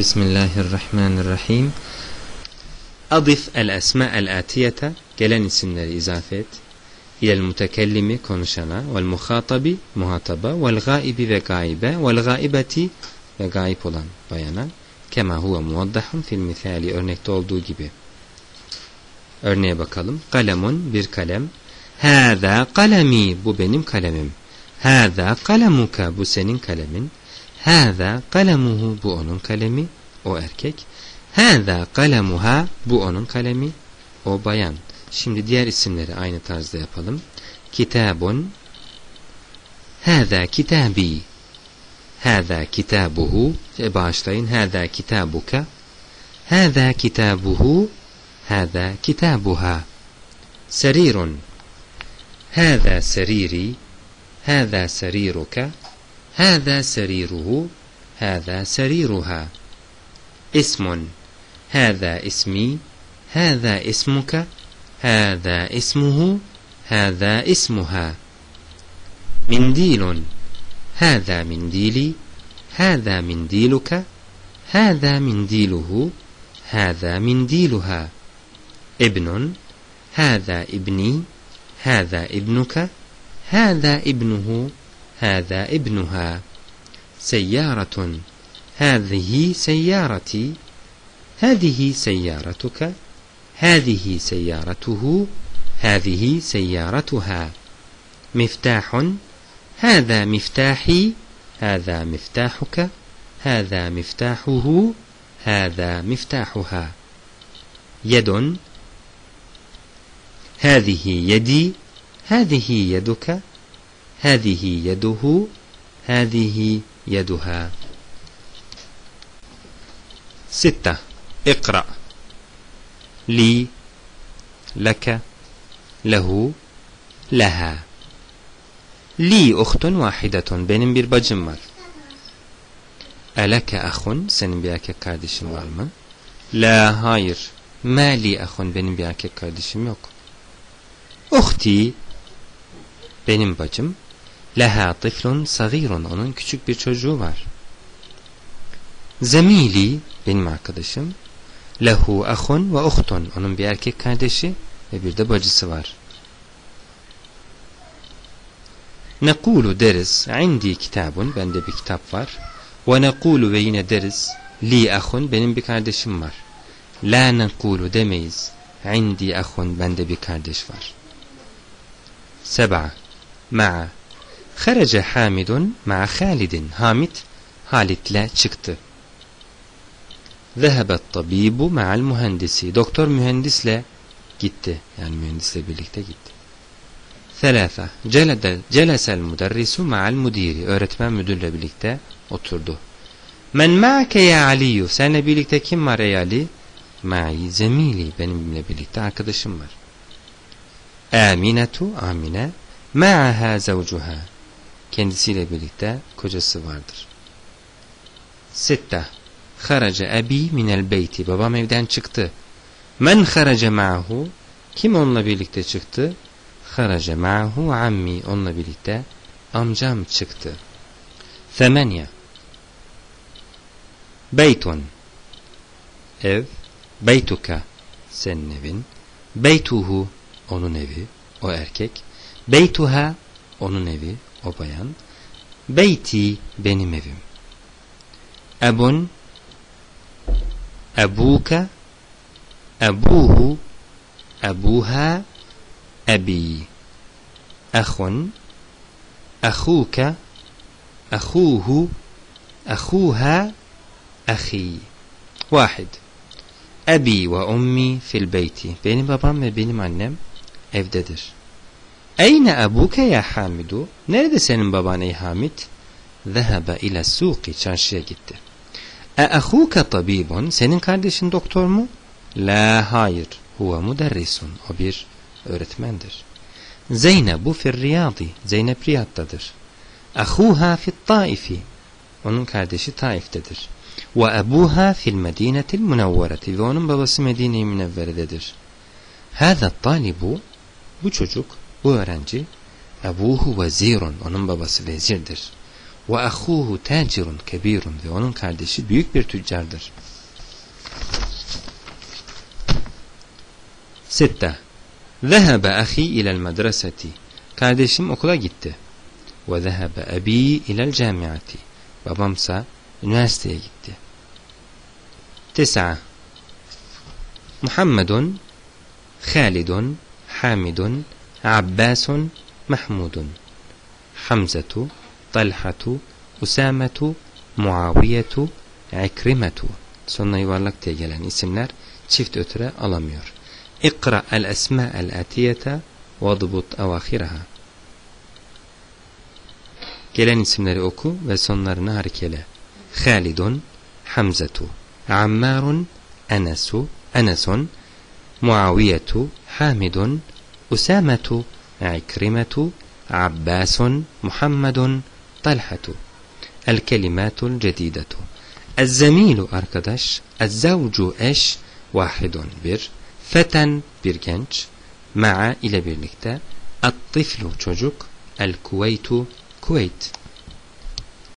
Bismillahirrahmanirrahim. Adif el esma el atiyete gelen isimleri izafe et. İlel mutekellimi konuşana vel muhatabi muhataba vel gaibi ve gaibe vel gaibeti ve gaib olan bayana kema huve muvaddahun fil misali örnekte olduğu gibi. Örneğe bakalım. Kalemun bir kalem. Hâzâ kalemi bu benim kalemim. Hâzâ kalemuka bu senin kalemin. Hâzâ kalemuhu bu onun kalemi, o erkek. Hâzâ kalemuha bu onun kalemi, o bayan. Şimdi diğer isimleri aynı tarzda yapalım. Kitabun. Hâzâ kitâbî Hâzâ kitâbuhu. E Bağışlayın. Hâzâ kitâbuka. Hâzâ kitâbuhu. Hâzâ kitâbuha Serirun Hâzâ serîrî. Hâzâ serîruka. هذا سريره هذا سريرها. اسم هذا اسمي هذا اسمك هذا اسمه هذا اسمها. منديل هذا منديلي هذا منديلك هذا منديله هذا منديلها. ابن هذا ابني هذا ابنك هذا ابنه. هذا ابنها. سيارة. هذه سيارتي. هذه سيارتك. هذه سيارته. هذه سيارتها. مفتاح. هذا مفتاحي. هذا مفتاحك. هذا مفتاحه. هذا مفتاحها. يد. هذه يدي. هذه يدك. Hâzihi yeduhu, hâzihi yeduha. Sitta. İkra. Li, leke, lehu, leha. Li uhtun vahidetun. Benim bir bacım var. Eleke ahun. Senin bir erkek kardeşin var mı? La hayır. Meli ahun. Benim bir erkek kardeşim yok. Uhti. Benim bacım. Leha tiflun sagirun. Onun küçük bir çocuğu var. Zemili benim arkadaşım. Lehu ahun ve uhtun. Onun bir erkek kardeşi ve bir de bacısı var. Nekulu deriz. Indi kitabun. Bende bir kitap var. Ve nekulu ve yine deriz. Li ahun. Benim bir kardeşim var. La nekulu demeyiz. Indi ahun. Bende bir kardeş var. Seba. Ma'a. Harece Hamidun ma'a Halidin. Hamid Halit'le çıktı. Zehebet tabibu ma'al mühendisi. Doktor mühendisle gitti. Yani mühendisle birlikte gitti. Selafe. Celesel müderrisu ma'al müdiri. Öğretmen müdürle birlikte oturdu. Men ma'ke ya Aliyu. Seninle birlikte kim var ey Ali? Ma'i zemili. Benimle birlikte arkadaşım var. Aminetu amine. Ma'aha zevcuha kendisiyle birlikte kocası vardır. Sitte. Haraca abi minel beyti. Babam evden çıktı. Men haraca ma'hu? Kim onunla birlikte çıktı? Haraca ma'hu ammi. Onunla birlikte amcam çıktı. Semenya Beytun. Ev. Beytuka. Senin evin. Beytuhu. Onun evi, o erkek. Beytuha, onun evi, o bayan. Beyti, benim evim. Ebun, ebuka, ebuhu, ebuha, ebi. Ehun, ehuka, ehuhu, ehuha, ehi. Vahid. Ebi ve ummi fil beyti. Benim babam ve benim annem evdedir. Eyne ebuke ya Hamidu? Nerede senin baban ey Hamid? Zehebe ile suki çarşıya gitti. E ahuke tabibun? Senin kardeşin doktor mu? La hayır. Huve muderrisun. O bir öğretmendir. Zeynebu fir riyadi. Zeynep Riyad'dadır. Ahuha fit taifi. Onun kardeşi Taif'tedir. Ve ebuha fil medinetil münevvereti. Ve onun babası Medine-i Münevvere'dedir. Hâzâ talibu bu çocuk, bu öğrenci Ebuhu vezirun, onun babası vezirdir. Ve ahuhu tacirun kebirun ve onun kardeşi büyük bir tüccardır. Sitte. Zehebe ahi ilel medreseti. Kardeşim okula gitti. Ve zehebe abi ilel camiati. Babamsa üniversiteye gitti. Tisa. Muhammedun, Halidun, Hamidun, Abbasun, Mahmudun. Hamzatu, Talhatu, Usametu, Muaviyetu, İkrimetu. Sonuna yuvarlak diye gelen isimler çift ötüre alamıyor. İkra el esma el atiyete vadbut avahiraha. Gelen isimleri oku ve sonlarını harekele. Halidun, Hamzatu, Ammarun, Enesu, Enesun, Muaviyetu, Hamidun, أسامة عكرمة عباس محمد طلحة. الكلمات الجديدة. الزميل أركدش الزوج إش واحد بر فتى برجنج مع إلى برنكتا الطفل تشوجوك الكويت كويت.